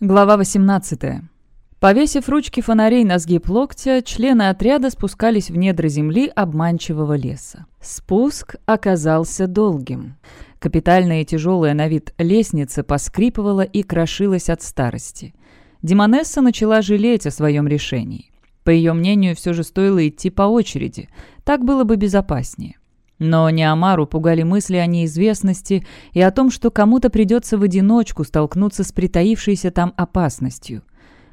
Глава 18. Повесив ручки фонарей на сгиб локтя, члены отряда спускались в недра земли обманчивого леса. Спуск оказался долгим. Капитальная и тяжелая на вид лестница поскрипывала и крошилась от старости. Демонесса начала жалеть о своем решении. По ее мнению, все же стоило идти по очереди. Так было бы безопаснее. Но Неамару пугали мысли о неизвестности и о том, что кому-то придется в одиночку столкнуться с притаившейся там опасностью.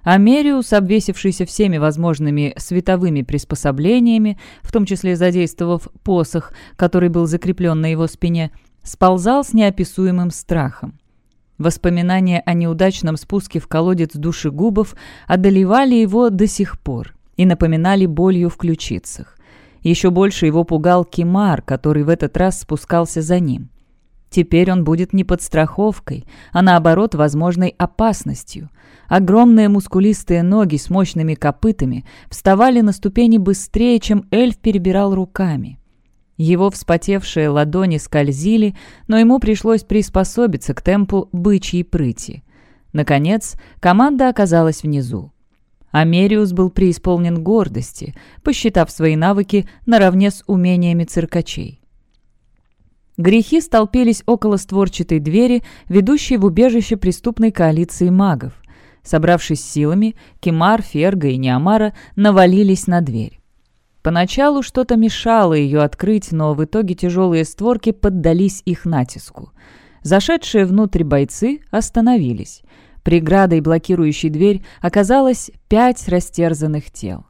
Америус, обвесившийся всеми возможными световыми приспособлениями, в том числе задействовав посох, который был закреплен на его спине, сползал с неописуемым страхом. Воспоминания о неудачном спуске в колодец душегубов одолевали его до сих пор и напоминали болью в ключицах. Еще больше его пугал Кимар, который в этот раз спускался за ним. Теперь он будет не подстраховкой, а наоборот возможной опасностью. Огромные мускулистые ноги с мощными копытами вставали на ступени быстрее, чем эльф перебирал руками. Его вспотевшие ладони скользили, но ему пришлось приспособиться к темпу бычьей прыти. Наконец, команда оказалась внизу. Америус был преисполнен гордости, посчитав свои навыки наравне с умениями циркачей. Грехи столпились около створчатой двери, ведущей в убежище преступной коалиции магов. Собравшись силами, Кемар, Ферга и Неамара навалились на дверь. Поначалу что-то мешало ее открыть, но в итоге тяжелые створки поддались их натиску. Зашедшие внутрь бойцы остановились. Преградой, блокирующей дверь, оказалось пять растерзанных тел.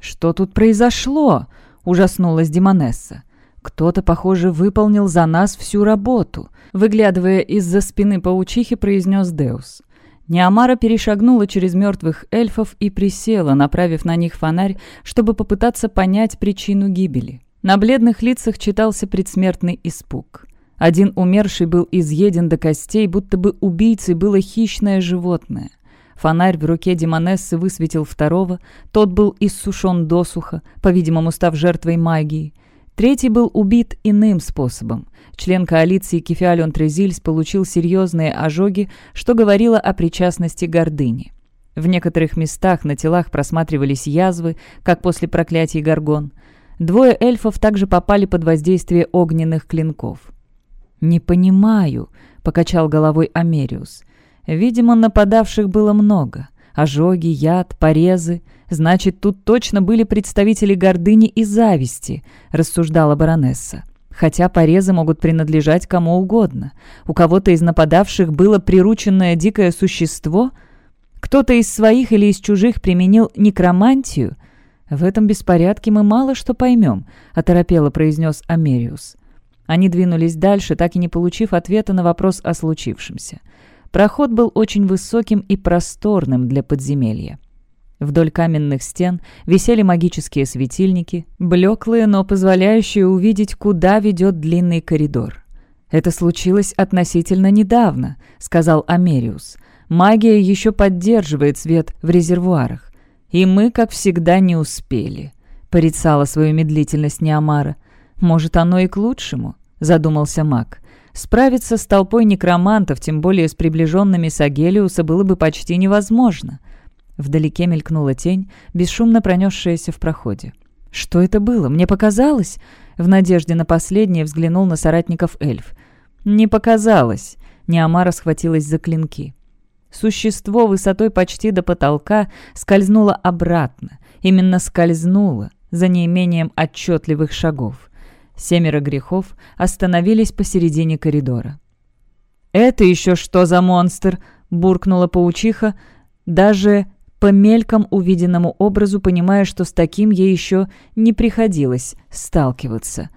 «Что тут произошло?» – ужаснулась Демонесса. «Кто-то, похоже, выполнил за нас всю работу», – выглядывая из-за спины паучихи, произнес Деус. Неамара перешагнула через мертвых эльфов и присела, направив на них фонарь, чтобы попытаться понять причину гибели. На бледных лицах читался предсмертный испуг. Один умерший был изъеден до костей, будто бы убийцей было хищное животное. Фонарь в руке Демонессы высветил второго, тот был иссушен досуха, по-видимому, став жертвой магии. Третий был убит иным способом. Член коалиции Кефиалион Трезильс получил серьезные ожоги, что говорило о причастности гордыни. В некоторых местах на телах просматривались язвы, как после проклятий Гаргон. Двое эльфов также попали под воздействие огненных клинков. «Не понимаю», — покачал головой Америус. «Видимо, нападавших было много. Ожоги, яд, порезы. Значит, тут точно были представители гордыни и зависти», — рассуждала баронесса. «Хотя порезы могут принадлежать кому угодно. У кого-то из нападавших было прирученное дикое существо? Кто-то из своих или из чужих применил некромантию?» «В этом беспорядке мы мало что поймем», — оторопело произнес Америус. Они двинулись дальше, так и не получив ответа на вопрос о случившемся. Проход был очень высоким и просторным для подземелья. Вдоль каменных стен висели магические светильники, блеклые, но позволяющие увидеть, куда ведет длинный коридор. «Это случилось относительно недавно», — сказал Америус. «Магия еще поддерживает свет в резервуарах. И мы, как всегда, не успели», — порицала свою медлительность Неамара. «Может, оно и к лучшему», — задумался маг. «Справиться с толпой некромантов, тем более с приближенными Сагелиуса, было бы почти невозможно». Вдалеке мелькнула тень, бесшумно пронесшаяся в проходе. «Что это было? Мне показалось?» В надежде на последнее взглянул на соратников эльф. «Не показалось!» Неамара схватилась за клинки. Существо высотой почти до потолка скользнуло обратно. Именно скользнуло, за неимением отчетливых шагов. Семеро грехов остановились посередине коридора. «Это еще что за монстр?» — буркнула паучиха, даже по мельком увиденному образу, понимая, что с таким ей еще не приходилось сталкиваться.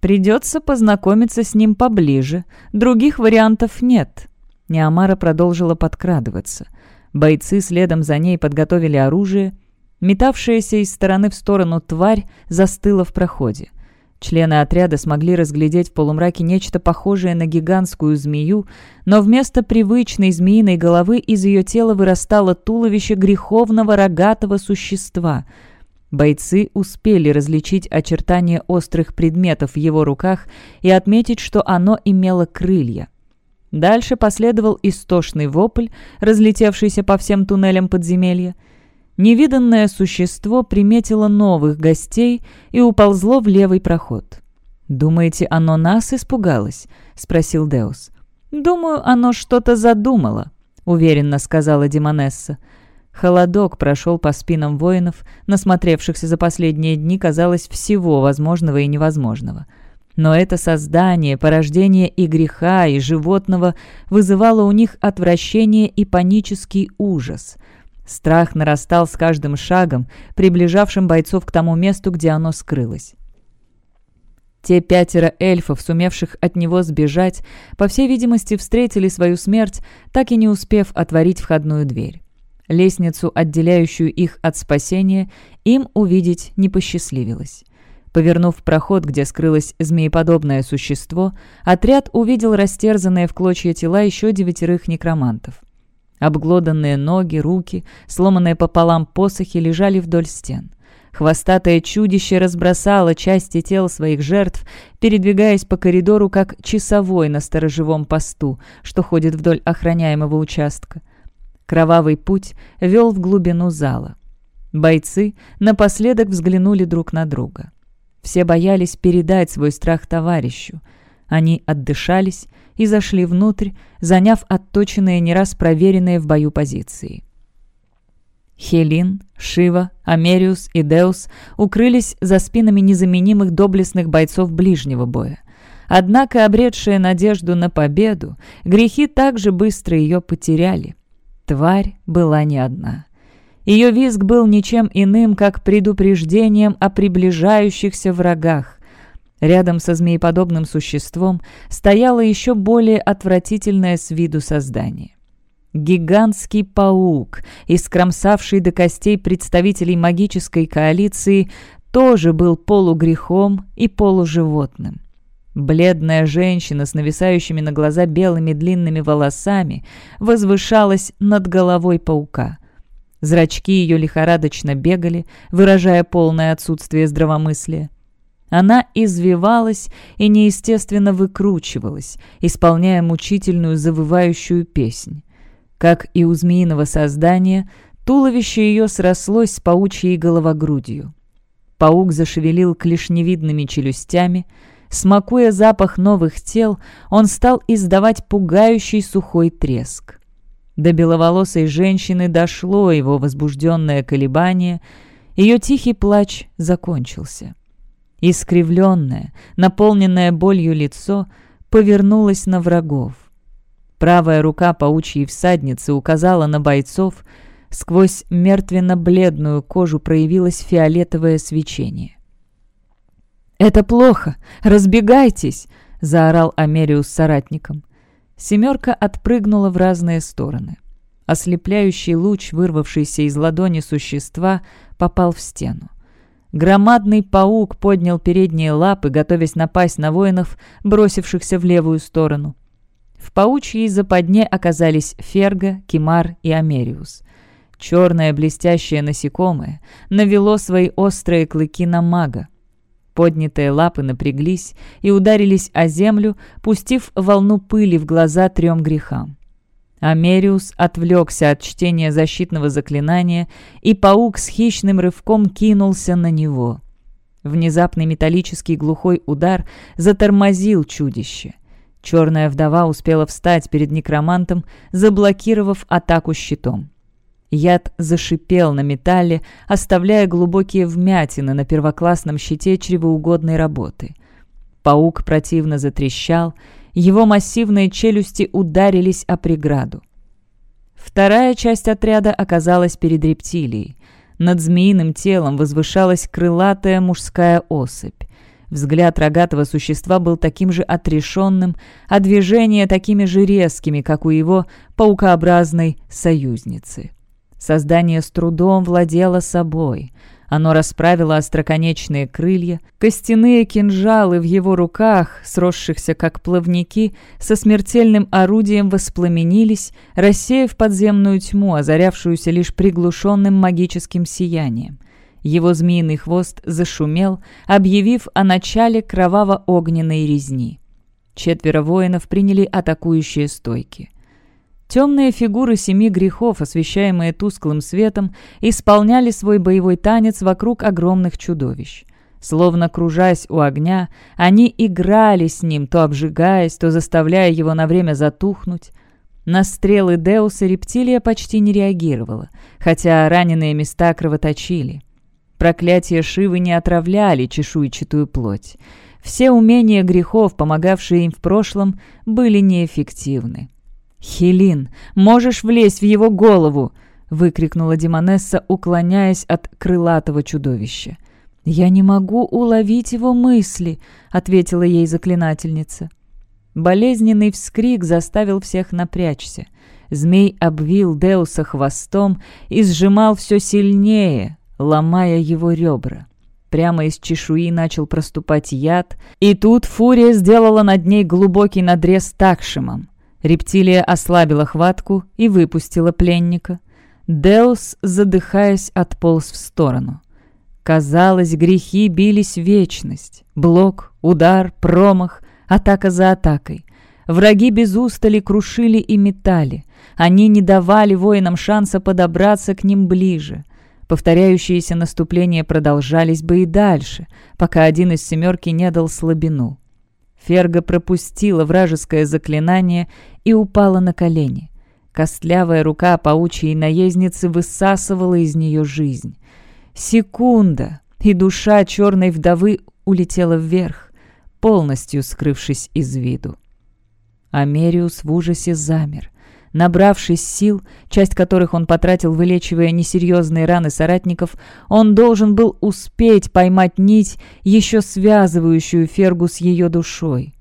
«Придется познакомиться с ним поближе. Других вариантов нет». Неамара продолжила подкрадываться. Бойцы следом за ней подготовили оружие. Метавшаяся из стороны в сторону тварь застыла в проходе. Члены отряда смогли разглядеть в полумраке нечто похожее на гигантскую змею, но вместо привычной змеиной головы из ее тела вырастало туловище греховного рогатого существа. Бойцы успели различить очертания острых предметов в его руках и отметить, что оно имело крылья. Дальше последовал истошный вопль, разлетевшийся по всем туннелям подземелья. Невиданное существо приметило новых гостей и уползло в левый проход. «Думаете, оно нас испугалось?» — спросил Деус. «Думаю, оно что-то задумало», — уверенно сказала Демонесса. Холодок прошел по спинам воинов, насмотревшихся за последние дни, казалось, всего возможного и невозможного — но это создание, порождение и греха, и животного вызывало у них отвращение и панический ужас. Страх нарастал с каждым шагом, приближавшим бойцов к тому месту, где оно скрылось. Те пятеро эльфов, сумевших от него сбежать, по всей видимости, встретили свою смерть, так и не успев отворить входную дверь. Лестницу, отделяющую их от спасения, им увидеть не посчастливилось. Повернув проход, где скрылось змееподобное существо, отряд увидел растерзанные в клочья тела еще девятерых некромантов. Обглоданные ноги, руки, сломанные пополам посохи лежали вдоль стен. Хвостатое чудище разбросало части тел своих жертв, передвигаясь по коридору, как часовой на сторожевом посту, что ходит вдоль охраняемого участка. Кровавый путь вел в глубину зала. Бойцы напоследок взглянули друг на друга. Все боялись передать свой страх товарищу. Они отдышались и зашли внутрь, заняв отточенные, не раз проверенные в бою позиции. Хелин, Шива, Америус и Деус укрылись за спинами незаменимых доблестных бойцов ближнего боя. Однако, обретшие надежду на победу, грехи также быстро ее потеряли. Тварь была не одна. Ее визг был ничем иным, как предупреждением о приближающихся врагах. Рядом со змееподобным существом стояло еще более отвратительное с виду создание. Гигантский паук, искромсавший до костей представителей магической коалиции, тоже был полугрехом и полуживотным. Бледная женщина с нависающими на глаза белыми длинными волосами возвышалась над головой паука — Зрачки ее лихорадочно бегали, выражая полное отсутствие здравомыслия. Она извивалась и неестественно выкручивалась, исполняя мучительную завывающую песнь. Как и у змеиного создания, туловище ее срослось с паучьей головогрудью. Паук зашевелил клешневидными челюстями. Смакуя запах новых тел, он стал издавать пугающий сухой треск. До беловолосой женщины дошло его возбужденное колебание, ее тихий плач закончился. Искривленное, наполненное болью лицо повернулось на врагов. Правая рука паучьей всадницы указала на бойцов, сквозь мертвенно-бледную кожу проявилось фиолетовое свечение. «Это плохо! Разбегайтесь!» — заорал Америус соратником. Семерка отпрыгнула в разные стороны. Ослепляющий луч, вырвавшийся из ладони существа, попал в стену. Громадный паук поднял передние лапы, готовясь напасть на воинов, бросившихся в левую сторону. В паучьей западне оказались Ферга, Кимар и Америус. Черное блестящее насекомое навело свои острые клыки на мага. Поднятые лапы напряглись и ударились о землю, пустив волну пыли в глаза трем грехам. Америус отвлекся от чтения защитного заклинания, и паук с хищным рывком кинулся на него. Внезапный металлический глухой удар затормозил чудище. Черная вдова успела встать перед некромантом, заблокировав атаку щитом. Яд зашипел на металле, оставляя глубокие вмятины на первоклассном щите чревоугодной работы. Паук противно затрещал, его массивные челюсти ударились о преграду. Вторая часть отряда оказалась перед рептилией. Над змеиным телом возвышалась крылатая мужская особь. Взгляд рогатого существа был таким же отрешенным, а движения такими же резкими, как у его паукообразной союзницы. Создание с трудом владело собой. Оно расправило остроконечные крылья, костяные кинжалы в его руках, сросшихся как плавники, со смертельным орудием воспламенились, рассеяв подземную тьму, озарявшуюся лишь приглушенным магическим сиянием. Его змеиный хвост зашумел, объявив о начале кроваво-огненной резни. Четверо воинов приняли атакующие стойки. Темные фигуры семи грехов, освещаемые тусклым светом, исполняли свой боевой танец вокруг огромных чудовищ. Словно кружась у огня, они играли с ним, то обжигаясь, то заставляя его на время затухнуть. На стрелы Деуса рептилия почти не реагировала, хотя раненые места кровоточили. Проклятия Шивы не отравляли чешуйчатую плоть. Все умения грехов, помогавшие им в прошлом, были неэффективны. «Хелин, можешь влезть в его голову!» — выкрикнула Демонесса, уклоняясь от крылатого чудовища. «Я не могу уловить его мысли», — ответила ей заклинательница. Болезненный вскрик заставил всех напрячься. Змей обвил Деуса хвостом и сжимал все сильнее, ломая его ребра. Прямо из чешуи начал проступать яд, и тут фурия сделала над ней глубокий надрез такшимом. Рептилия ослабила хватку и выпустила пленника. Деус, задыхаясь, отполз в сторону. Казалось, грехи бились вечность. Блок, удар, промах, атака за атакой. Враги без устали крушили и метали. Они не давали воинам шанса подобраться к ним ближе. Повторяющиеся наступления продолжались бы и дальше, пока один из семерки не дал слабину. Ферга пропустила вражеское заклинание и упала на колени. Костлявая рука паучьей наездницы высасывала из нее жизнь. Секунда, и душа черной вдовы улетела вверх, полностью скрывшись из виду. Америус в ужасе замер. Набравшись сил, часть которых он потратил, вылечивая несерьезные раны соратников, он должен был успеть поймать нить, еще связывающую Фергу с ее душой.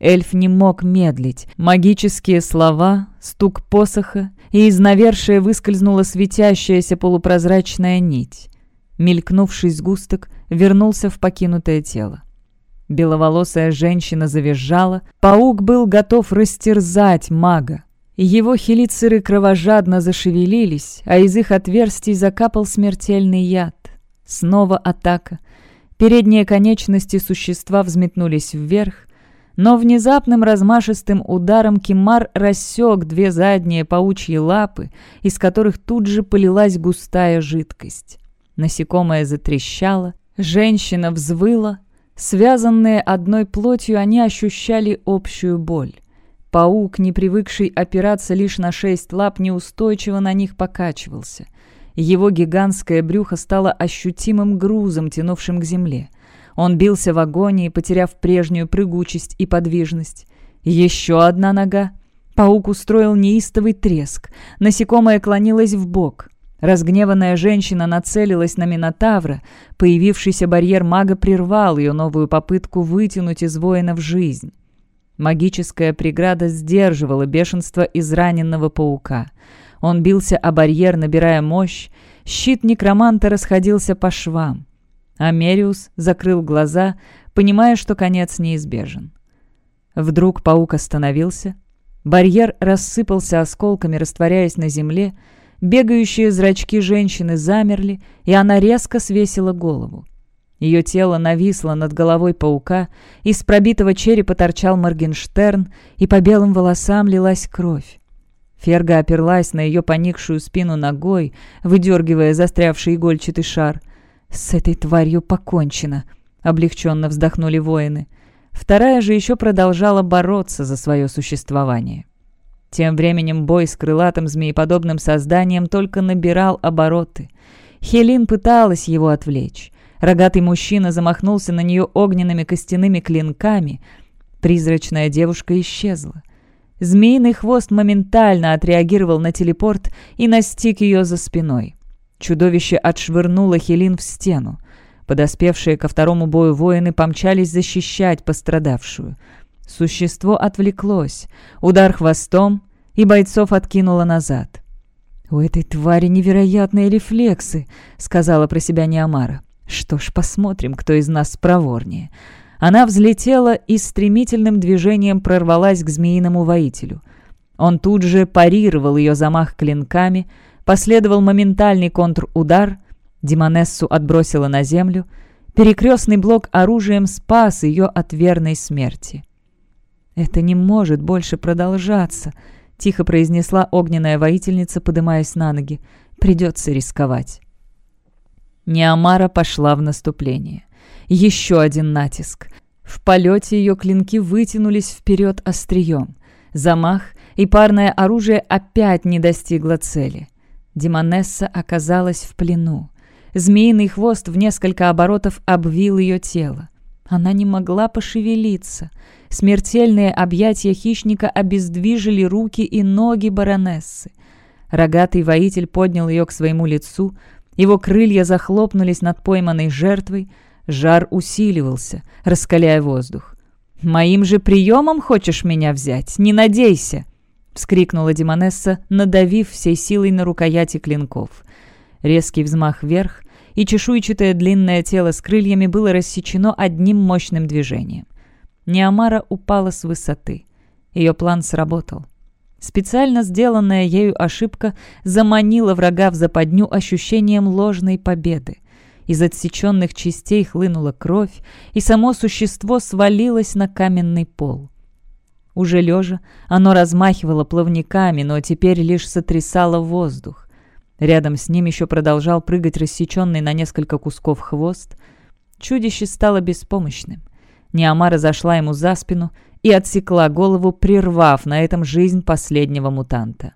Эльф не мог медлить. Магические слова, стук посоха, и из навершия выскользнула светящаяся полупрозрачная нить. Мелькнувший сгусток вернулся в покинутое тело. Беловолосая женщина завизжала. Паук был готов растерзать мага. Его хелицеры кровожадно зашевелились, а из их отверстий закапал смертельный яд. Снова атака. Передние конечности существа взметнулись вверх, но внезапным размашистым ударом Кимар рассек две задние паучьи лапы, из которых тут же полилась густая жидкость. Насекомое затрещало, женщина взвыла. Связанные одной плотью, они ощущали общую боль. Паук, не привыкший опираться лишь на шесть лап, неустойчиво на них покачивался. Его гигантское брюхо стало ощутимым грузом, тянувшим к земле. Он бился в агонии, потеряв прежнюю прыгучесть и подвижность. Еще одна нога. Паук устроил неистовый треск. Насекомое клонилось в бок. Разгневанная женщина нацелилась на Минотавра. Появившийся барьер мага прервал ее новую попытку вытянуть из воина в жизнь. Магическая преграда сдерживала бешенство израненного паука. Он бился о барьер, набирая мощь. Щит некроманта расходился по швам. Америус закрыл глаза, понимая, что конец неизбежен. Вдруг паук остановился. Барьер рассыпался осколками, растворяясь на земле. Бегающие зрачки женщины замерли, и она резко свесила голову. Ее тело нависло над головой паука, из пробитого черепа торчал Моргенштерн, и по белым волосам лилась кровь. Ферга оперлась на ее поникшую спину ногой, выдергивая застрявший игольчатый шар. «С этой тварью покончено!» — облегченно вздохнули воины. Вторая же еще продолжала бороться за свое существование. Тем временем бой с крылатым змееподобным созданием только набирал обороты. Хелин пыталась его отвлечь. Рогатый мужчина замахнулся на нее огненными костяными клинками. Призрачная девушка исчезла. Змеиный хвост моментально отреагировал на телепорт и настиг ее за спиной. Чудовище отшвырнуло Хелин в стену. Подоспевшие ко второму бою воины помчались защищать пострадавшую. Существо отвлеклось. Удар хвостом, и бойцов откинуло назад. «У этой твари невероятные рефлексы», — сказала про себя Неомара. Что ж, посмотрим, кто из нас проворнее. Она взлетела и стремительным движением прорвалась к змеиному воителю. Он тут же парировал ее замах клинками, последовал моментальный контрудар, Демонессу отбросила на землю, перекрестный блок оружием спас ее от верной смерти. «Это не может больше продолжаться», — тихо произнесла огненная воительница, подымаясь на ноги. «Придется рисковать». Неамара пошла в наступление. Еще один натиск. В полете ее клинки вытянулись вперед острием. Замах, и парное оружие опять не достигло цели. Демонесса оказалась в плену. Змеиный хвост в несколько оборотов обвил ее тело. Она не могла пошевелиться. Смертельные объятия хищника обездвижили руки и ноги баронессы. Рогатый воитель поднял ее к своему лицу, его крылья захлопнулись над пойманной жертвой, жар усиливался, раскаляя воздух. «Моим же приемом хочешь меня взять? Не надейся!» — вскрикнула Демонесса, надавив всей силой на рукояти клинков. Резкий взмах вверх, и чешуйчатое длинное тело с крыльями было рассечено одним мощным движением. Неамара упала с высоты. Ее план сработал. Специально сделанная ею ошибка заманила врага в западню ощущением ложной победы. Из отсеченных частей хлынула кровь, и само существо свалилось на каменный пол. Уже лежа, оно размахивало плавниками, но теперь лишь сотрясало воздух. Рядом с ним еще продолжал прыгать рассеченный на несколько кусков хвост. Чудище стало беспомощным. Неамара зашла ему за спину и отсекла голову, прервав на этом жизнь последнего мутанта.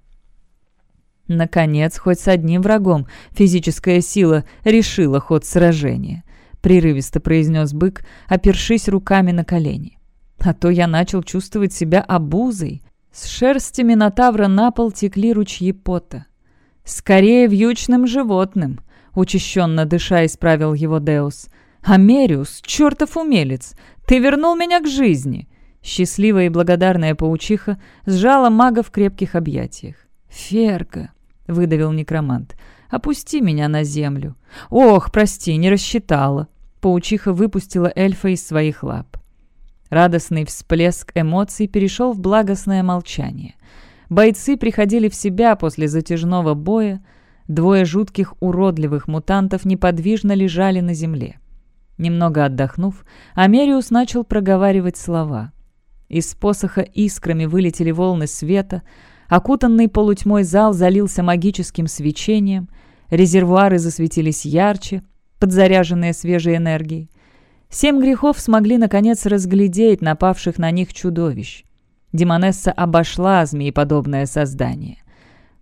Наконец, хоть с одним врагом физическая сила решила ход сражения, прерывисто произнес бык, опершись руками на колени. А то я начал чувствовать себя обузой. С шерсти Минотавра на пол текли ручьи пота. «Скорее вьючным животным», — учащенно дыша исправил его Деус. «Америус, чертов умелец, ты вернул меня к жизни!» Счастливая и благодарная паучиха сжала мага в крепких объятиях. «Ферка», — выдавил некромант, — «опусти меня на землю». «Ох, прости, не рассчитала». Паучиха выпустила эльфа из своих лап. Радостный всплеск эмоций перешел в благостное молчание. Бойцы приходили в себя после затяжного боя. Двое жутких уродливых мутантов неподвижно лежали на земле. Немного отдохнув, Америус начал проговаривать слова. Из посоха искрами вылетели волны света, окутанный полутьмой зал залился магическим свечением, резервуары засветились ярче, подзаряженные свежей энергией. Семь грехов смогли, наконец, разглядеть напавших на них чудовищ. Демонесса обошла змееподобное создание.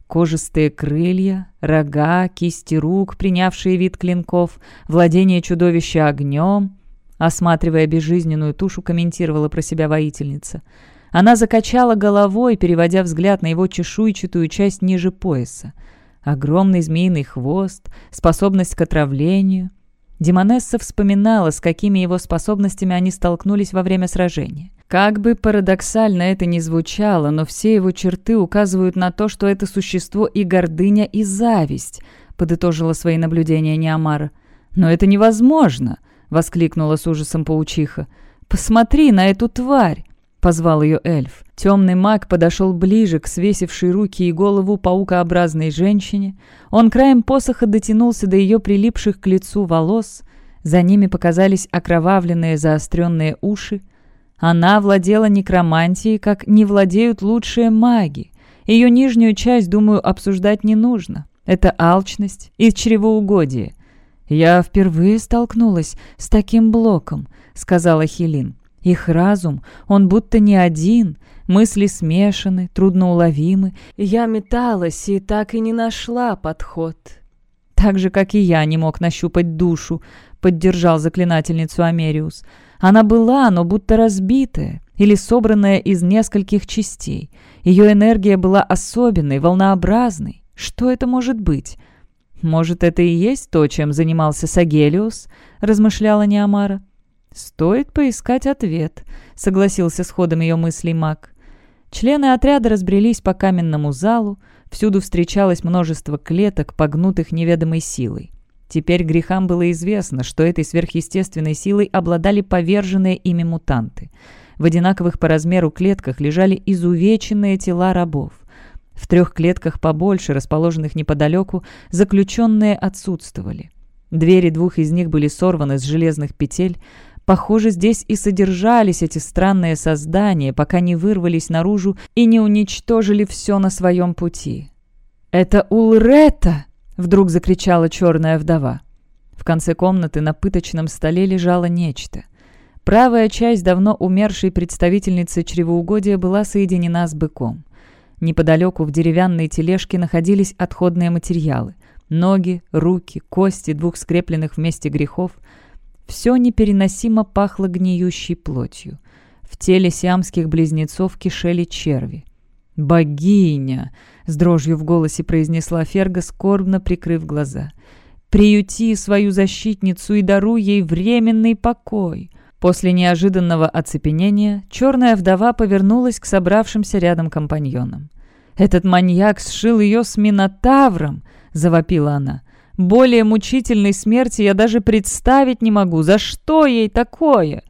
Кожистые крылья, рога, кисти рук, принявшие вид клинков, владение чудовища огнем. Осматривая безжизненную тушу, комментировала про себя воительница. Она закачала головой, переводя взгляд на его чешуйчатую часть ниже пояса. Огромный змеиный хвост, способность к отравлению. Демонесса вспоминала, с какими его способностями они столкнулись во время сражения. Как бы парадоксально это ни звучало, но все его черты указывают на то, что это существо и гордыня, и зависть, подытожила свои наблюдения Неамара. «Но это невозможно!» — воскликнула с ужасом паучиха. «Посмотри на эту тварь!» — позвал ее эльф. Темный маг подошел ближе к свесившей руки и голову паукообразной женщине. Он краем посоха дотянулся до ее прилипших к лицу волос. За ними показались окровавленные заостренные уши. Она владела некромантией, как не владеют лучшие маги. Ее нижнюю часть, думаю, обсуждать не нужно. Это алчность и чревоугодие. «Я впервые столкнулась с таким блоком», — сказала Хелин. «Их разум, он будто не один, мысли смешаны, трудноуловимы. Я металась и так и не нашла подход». «Так же, как и я не мог нащупать душу», — поддержал заклинательницу Америус. Она была, но будто разбитая или собранная из нескольких частей. Ее энергия была особенной, волнообразной. Что это может быть? «Может, это и есть то, чем занимался Сагелиус?» — размышляла Неамара. «Стоит поискать ответ», — согласился с ходом ее мыслей маг. Члены отряда разбрелись по каменному залу, всюду встречалось множество клеток, погнутых неведомой силой. Теперь грехам было известно, что этой сверхъестественной силой обладали поверженные ими мутанты. В одинаковых по размеру клетках лежали изувеченные тела рабов. В трех клетках побольше, расположенных неподалеку, заключенные отсутствовали. Двери двух из них были сорваны с железных петель, Похоже, здесь и содержались эти странные создания, пока не вырвались наружу и не уничтожили все на своем пути. «Это Улрета!» — вдруг закричала черная вдова. В конце комнаты на пыточном столе лежало нечто. Правая часть давно умершей представительницы чревоугодия была соединена с быком. Неподалеку в деревянной тележке находились отходные материалы. Ноги, руки, кости двух скрепленных вместе грехов — все непереносимо пахло гниющей плотью. В теле сиамских близнецов кишели черви. «Богиня!» — с дрожью в голосе произнесла Ферга, скорбно прикрыв глаза. «Приюти свою защитницу и даруй ей временный покой!» После неожиданного оцепенения черная вдова повернулась к собравшимся рядом компаньонам. «Этот маньяк сшил ее с Минотавром!» — завопила она. Более мучительной смерти я даже представить не могу. За что ей такое?»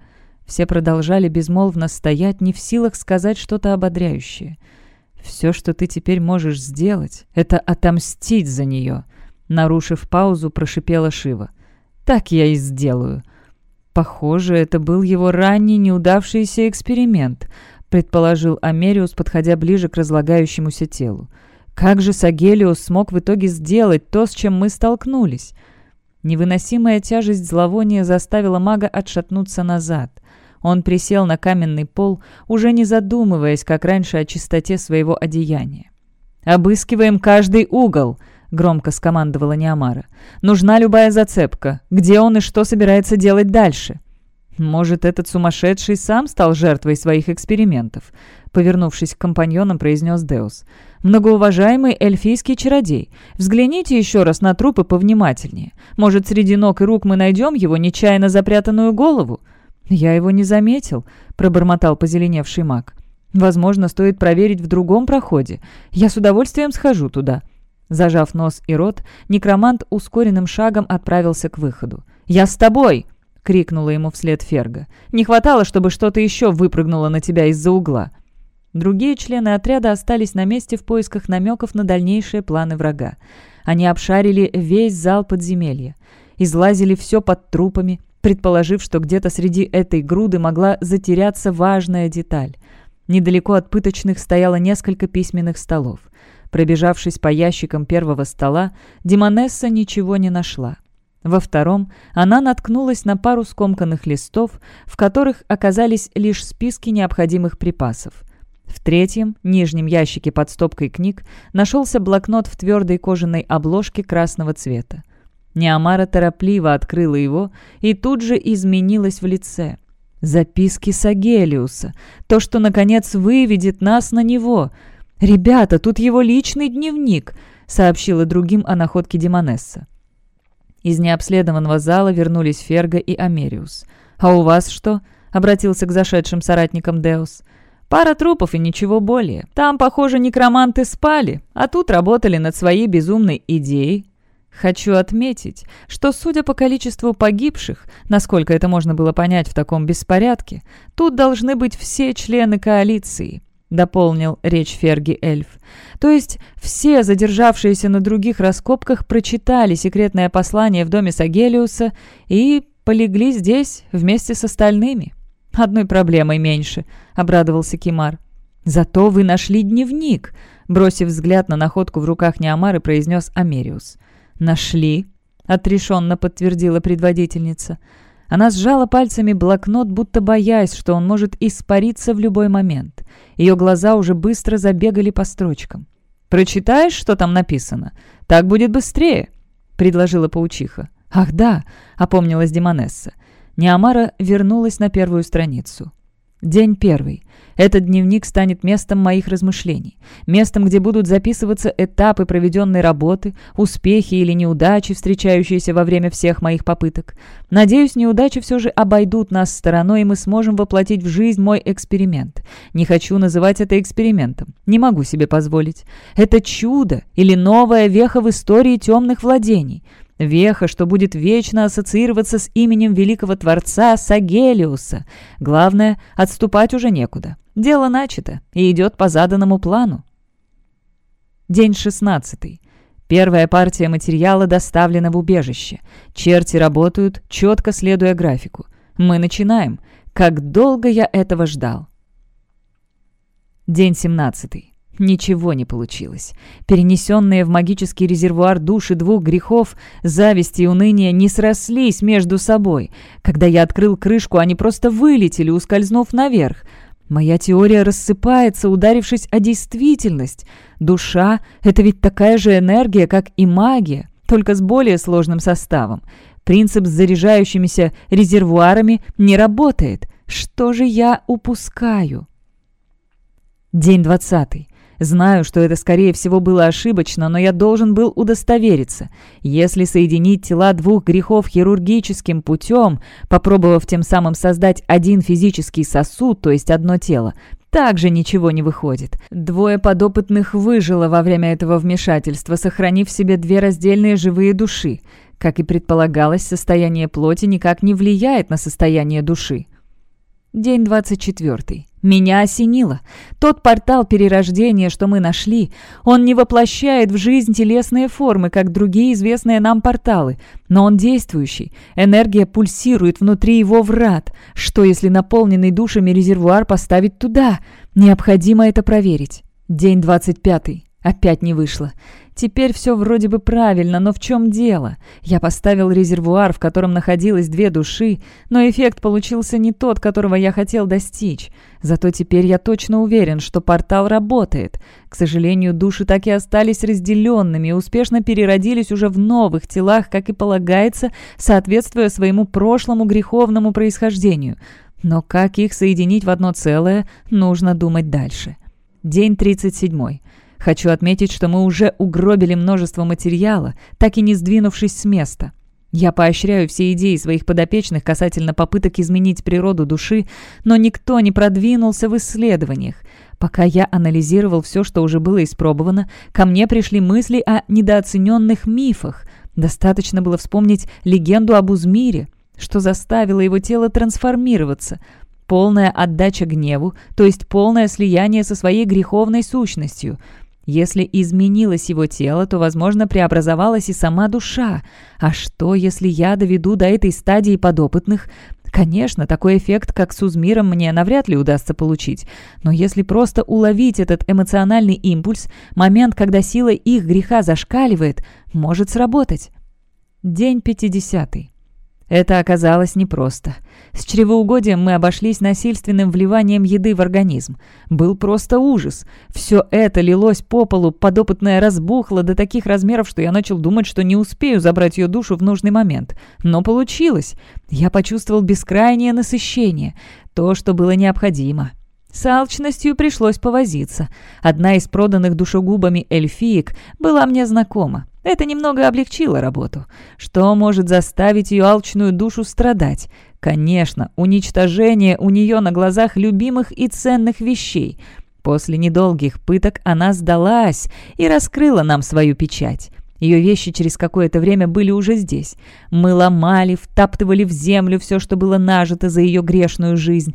Все продолжали безмолвно стоять, не в силах сказать что-то ободряющее. «Все, что ты теперь можешь сделать, это отомстить за нее», — нарушив паузу, прошипела Шива. «Так я и сделаю». «Похоже, это был его ранний неудавшийся эксперимент», — предположил Америус, подходя ближе к разлагающемуся телу. Как же Сагелиус смог в итоге сделать то, с чем мы столкнулись? Невыносимая тяжесть зловония заставила мага отшатнуться назад. Он присел на каменный пол, уже не задумываясь, как раньше, о чистоте своего одеяния. «Обыскиваем каждый угол!» — громко скомандовала Неамара. «Нужна любая зацепка. Где он и что собирается делать дальше?» «Может, этот сумасшедший сам стал жертвой своих экспериментов?» Повернувшись к компаньонам, произнес Деус. «Многоуважаемый эльфийский чародей, взгляните еще раз на трупы повнимательнее. Может, среди ног и рук мы найдем его нечаянно запрятанную голову?» «Я его не заметил», — пробормотал позеленевший маг. «Возможно, стоит проверить в другом проходе. Я с удовольствием схожу туда». Зажав нос и рот, некромант ускоренным шагом отправился к выходу. «Я с тобой!» — крикнула ему вслед Ферга. «Не хватало, чтобы что-то еще выпрыгнуло на тебя из-за угла». Другие члены отряда остались на месте в поисках намеков на дальнейшие планы врага. Они обшарили весь зал подземелья, излазили все под трупами, предположив, что где-то среди этой груды могла затеряться важная деталь. Недалеко от пыточных стояло несколько письменных столов. Пробежавшись по ящикам первого стола, Демонесса ничего не нашла. Во втором она наткнулась на пару скомканных листов, в которых оказались лишь списки необходимых припасов. В третьем, нижнем ящике под стопкой книг, нашелся блокнот в твердой кожаной обложке красного цвета. Неамара торопливо открыла его и тут же изменилась в лице. «Записки Сагелиуса. То, что, наконец, выведет нас на него. Ребята, тут его личный дневник», — сообщила другим о находке Демонесса. Из необследованного зала вернулись Ферга и Америус. «А у вас что?» — обратился к зашедшим соратникам Деус. — Пара трупов и ничего более. Там, похоже, некроманты спали, а тут работали над своей безумной идеей. Хочу отметить, что, судя по количеству погибших, насколько это можно было понять в таком беспорядке, тут должны быть все члены коалиции, дополнил речь Ферги эльф. То есть все задержавшиеся на других раскопках прочитали секретное послание в доме Сагелиуса и полегли здесь вместе с остальными. «Одной проблемой меньше», — обрадовался Кимар. «Зато вы нашли дневник», — бросив взгляд на находку в руках Неомары, произнес Америус. «Нашли», — отрешенно подтвердила предводительница. Она сжала пальцами блокнот, будто боясь, что он может испариться в любой момент. Ее глаза уже быстро забегали по строчкам. «Прочитаешь, что там написано? Так будет быстрее», — предложила паучиха. «Ах да», — опомнилась Демонесса. Неамара вернулась на первую страницу. День первый. Этот дневник станет местом моих размышлений. Местом, где будут записываться этапы проведенной работы, успехи или неудачи, встречающиеся во время всех моих попыток. Надеюсь, неудачи все же обойдут нас стороной, и мы сможем воплотить в жизнь мой эксперимент. Не хочу называть это экспериментом. Не могу себе позволить. Это чудо или новая веха в истории темных владений. Веха, что будет вечно ассоциироваться с именем великого творца Сагелиуса. Главное, отступать уже некуда. Дело начато и идет по заданному плану. День шестнадцатый. Первая партия материала доставлена в убежище. Черти работают, четко следуя графику. Мы начинаем. Как долго я этого ждал. День 17. Ничего не получилось. Перенесенные в магический резервуар души двух грехов, зависти и уныния не срослись между собой. Когда я открыл крышку, они просто вылетели, ускользнув наверх. Моя теория рассыпается, ударившись о действительность. Душа — это ведь такая же энергия, как и магия, только с более сложным составом. Принцип с заряжающимися резервуарами не работает. Что же я упускаю? День двадцатый. Знаю, что это, скорее всего, было ошибочно, но я должен был удостовериться. Если соединить тела двух грехов хирургическим путем, попробовав тем самым создать один физический сосуд, то есть одно тело, также ничего не выходит. Двое подопытных выжило во время этого вмешательства, сохранив в себе две раздельные живые души. Как и предполагалось, состояние плоти никак не влияет на состояние души. День 24. Меня осенило. Тот портал перерождения, что мы нашли, он не воплощает в жизнь телесные формы, как другие известные нам порталы, но он действующий. Энергия пульсирует внутри его врат. Что, если наполненный душами резервуар поставить туда? Необходимо это проверить. День 25. Опять не вышло. Теперь все вроде бы правильно, но в чем дело? Я поставил резервуар, в котором находилось две души, но эффект получился не тот, которого я хотел достичь. Зато теперь я точно уверен, что портал работает. К сожалению, души так и остались разделенными успешно переродились уже в новых телах, как и полагается, соответствуя своему прошлому греховному происхождению. Но как их соединить в одно целое, нужно думать дальше. День 37. Хочу отметить, что мы уже угробили множество материала, так и не сдвинувшись с места. Я поощряю все идеи своих подопечных касательно попыток изменить природу души, но никто не продвинулся в исследованиях. Пока я анализировал все, что уже было испробовано, ко мне пришли мысли о недооцененных мифах. Достаточно было вспомнить легенду об Узмире, что заставило его тело трансформироваться. Полная отдача гневу, то есть полное слияние со своей греховной сущностью – если изменилось его тело, то, возможно, преобразовалась и сама душа. А что, если я доведу до этой стадии подопытных? Конечно, такой эффект, как с Узмиром, мне навряд ли удастся получить. Но если просто уловить этот эмоциональный импульс, момент, когда сила их греха зашкаливает, может сработать. День пятидесятый. Это оказалось непросто. С чревоугодием мы обошлись насильственным вливанием еды в организм. Был просто ужас. Все это лилось по полу, подопытная разбухла до таких размеров, что я начал думать, что не успею забрать ее душу в нужный момент. Но получилось. Я почувствовал бескрайнее насыщение. То, что было необходимо. С алчностью пришлось повозиться. Одна из проданных душегубами эльфиек была мне знакома. Это немного облегчило работу. Что может заставить ее алчную душу страдать? Конечно, уничтожение у нее на глазах любимых и ценных вещей. После недолгих пыток она сдалась и раскрыла нам свою печать. Ее вещи через какое-то время были уже здесь. Мы ломали, втаптывали в землю все, что было нажито за ее грешную жизнь.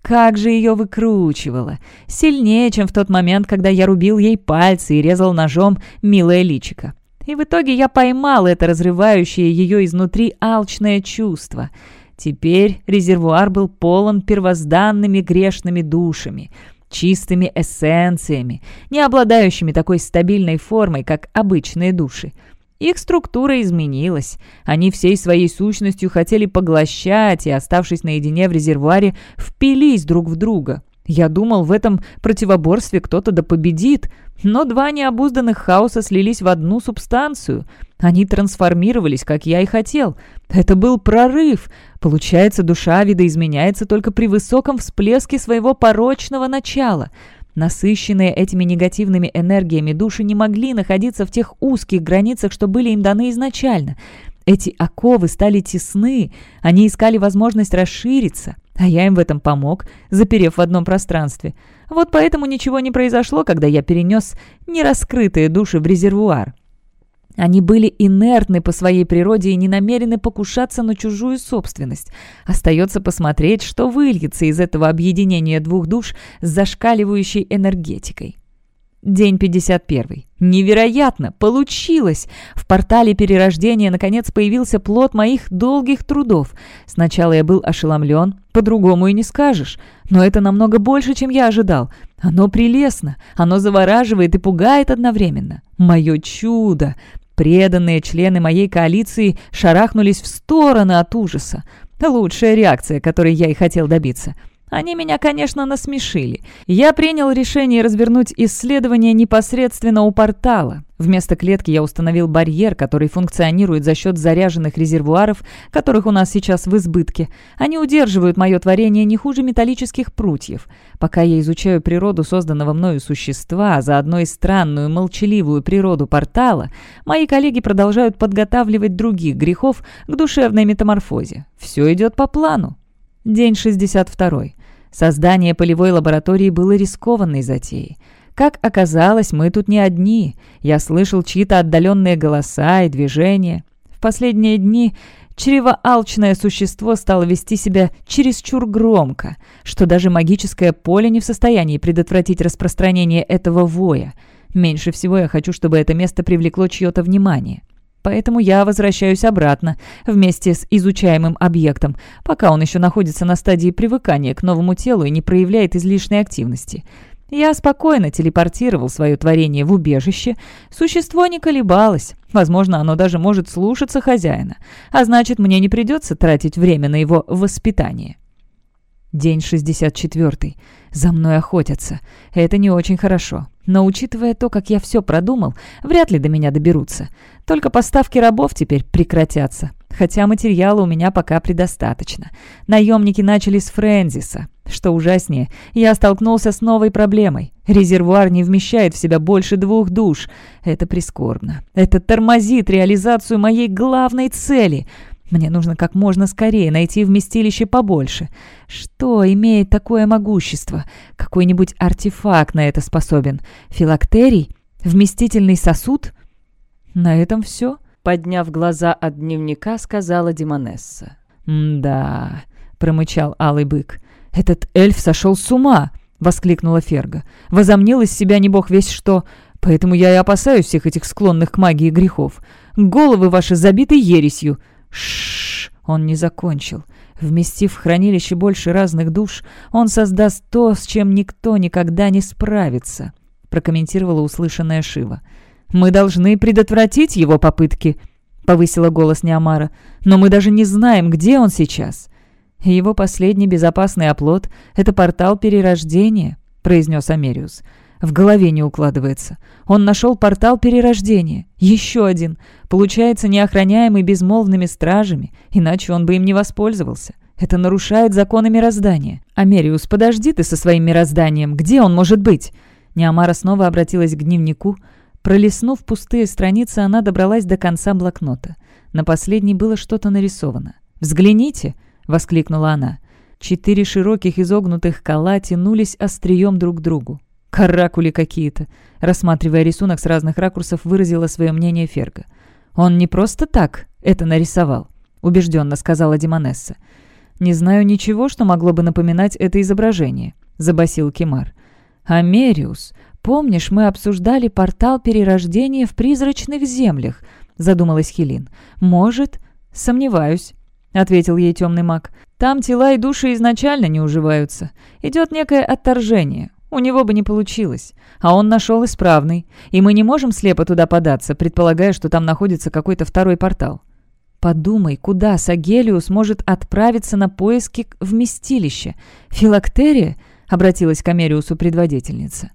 Как же ее выкручивало! Сильнее, чем в тот момент, когда я рубил ей пальцы и резал ножом милое личико. И в итоге я поймал это разрывающее ее изнутри алчное чувство. Теперь резервуар был полон первозданными грешными душами, чистыми эссенциями, не обладающими такой стабильной формой, как обычные души. Их структура изменилась. Они всей своей сущностью хотели поглощать и, оставшись наедине в резервуаре, впились друг в друга. Я думал, в этом противоборстве кто-то да победит, но два необузданных хаоса слились в одну субстанцию. Они трансформировались, как я и хотел. Это был прорыв. Получается, душа видоизменяется только при высоком всплеске своего порочного начала. Насыщенные этими негативными энергиями души не могли находиться в тех узких границах, что были им даны изначально. Эти оковы стали тесны, они искали возможность расшириться. А я им в этом помог, заперев в одном пространстве. Вот поэтому ничего не произошло, когда я перенес нераскрытые души в резервуар. Они были инертны по своей природе и не намерены покушаться на чужую собственность. Остается посмотреть, что выльется из этого объединения двух душ с зашкаливающей энергетикой. День 51. Невероятно! Получилось! В портале перерождения наконец появился плод моих долгих трудов. Сначала я был ошеломлен, по-другому и не скажешь. Но это намного больше, чем я ожидал. Оно прелестно, оно завораживает и пугает одновременно. Мое чудо! Преданные члены моей коалиции шарахнулись в сторону от ужаса. Лучшая реакция, которой я и хотел добиться – они меня, конечно, насмешили. Я принял решение развернуть исследование непосредственно у портала. Вместо клетки я установил барьер, который функционирует за счет заряженных резервуаров, которых у нас сейчас в избытке. Они удерживают мое творение не хуже металлических прутьев. Пока я изучаю природу созданного мною существа, а заодно и странную, молчаливую природу портала, мои коллеги продолжают подготавливать других грехов к душевной метаморфозе. Все идет по плану. День 62. Создание полевой лаборатории было рискованной затеей. Как оказалось, мы тут не одни. Я слышал чьи-то отдаленные голоса и движения. В последние дни чревоалчное существо стало вести себя чересчур громко, что даже магическое поле не в состоянии предотвратить распространение этого воя. Меньше всего я хочу, чтобы это место привлекло чье-то внимание. Поэтому я возвращаюсь обратно вместе с изучаемым объектом, пока он еще находится на стадии привыкания к новому телу и не проявляет излишней активности. Я спокойно телепортировал свое творение в убежище. Существо не колебалось. Возможно, оно даже может слушаться хозяина. А значит, мне не придется тратить время на его воспитание. День 64. За мной охотятся. Это не очень хорошо. Но учитывая то, как я все продумал, вряд ли до меня доберутся. Только поставки рабов теперь прекратятся. Хотя материала у меня пока предостаточно. Наемники начали с Фрэнзиса. Что ужаснее, я столкнулся с новой проблемой. Резервуар не вмещает в себя больше двух душ. Это прискорбно. Это тормозит реализацию моей главной цели — мне нужно как можно скорее найти вместилище побольше. Что имеет такое могущество? Какой-нибудь артефакт на это способен? Филактерий? Вместительный сосуд? На этом все. Подняв глаза от дневника, сказала Димонесса. «Да», — промычал Алый Бык. «Этот эльф сошел с ума!» — воскликнула Ферга. «Возомнил из себя не бог весь что, поэтому я и опасаюсь всех этих склонных к магии грехов. Головы ваши забиты ересью. Шш, он не закончил. Вместив в хранилище больше разных душ, он создаст то, с чем никто никогда не справится, прокомментировала услышанная Шива. Мы должны предотвратить его попытки, повысила голос Неамара. Но мы даже не знаем, где он сейчас. Его последний безопасный оплот — это портал перерождения, произнес Америус. В голове не укладывается. Он нашел портал перерождения. Еще один. Получается, неохраняемый безмолвными стражами, иначе он бы им не воспользовался. Это нарушает законы мироздания. Америус, подожди ты со своим мирозданием. Где он может быть? Неамара снова обратилась к дневнику. Пролистнув пустые страницы, она добралась до конца блокнота. На последней было что-то нарисовано. «Взгляните!» — воскликнула она. Четыре широких изогнутых кола тянулись острием друг к другу. «Каракули какие-то!» Рассматривая рисунок с разных ракурсов, выразила свое мнение Ферга. «Он не просто так это нарисовал», — убежденно сказала Димонесса. «Не знаю ничего, что могло бы напоминать это изображение», — забасил Кемар. «Америус, помнишь, мы обсуждали портал перерождения в призрачных землях?» — задумалась Хелин. «Может?» «Сомневаюсь», — ответил ей темный маг. «Там тела и души изначально не уживаются. Идет некое отторжение. У него бы не получилось. А он нашел исправный. И мы не можем слепо туда податься, предполагая, что там находится какой-то второй портал. Подумай, куда Сагелиус может отправиться на поиски вместилища? Филактерия? Обратилась к Америусу предводительница.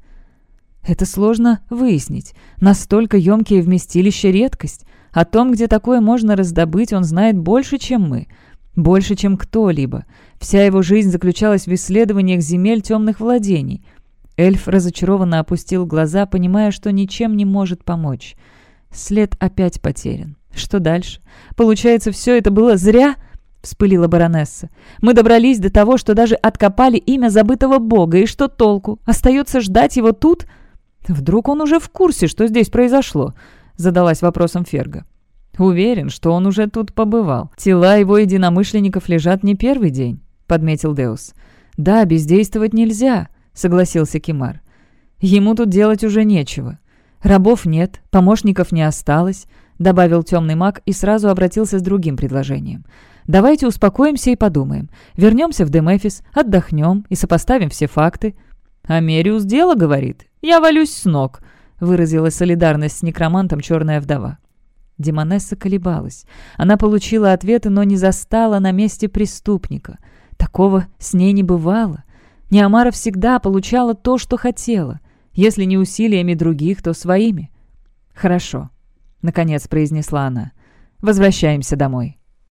Это сложно выяснить. Настолько емкие вместилища — редкость. О том, где такое можно раздобыть, он знает больше, чем мы. Больше, чем кто-либо. Вся его жизнь заключалась в исследованиях земель темных владений — Эльф разочарованно опустил глаза, понимая, что ничем не может помочь. След опять потерян. Что дальше? Получается, все это было зря? Вспылила баронесса. Мы добрались до того, что даже откопали имя забытого бога. И что толку? Остается ждать его тут? Вдруг он уже в курсе, что здесь произошло? Задалась вопросом Ферга. Уверен, что он уже тут побывал. Тела его единомышленников лежат не первый день, подметил Деус. Да, бездействовать нельзя согласился Кимар. Ему тут делать уже нечего. Рабов нет, помощников не осталось», — добавил темный маг и сразу обратился с другим предложением. «Давайте успокоимся и подумаем. Вернемся в Демефис, отдохнем и сопоставим все факты». «Америус дело, — говорит. Я валюсь с ног», — выразила солидарность с некромантом черная вдова. Демонесса колебалась. Она получила ответы, но не застала на месте преступника. Такого с ней не бывало. Неамара всегда получала то, что хотела. Если не усилиями других, то своими. «Хорошо», — наконец произнесла она. «Возвращаемся домой».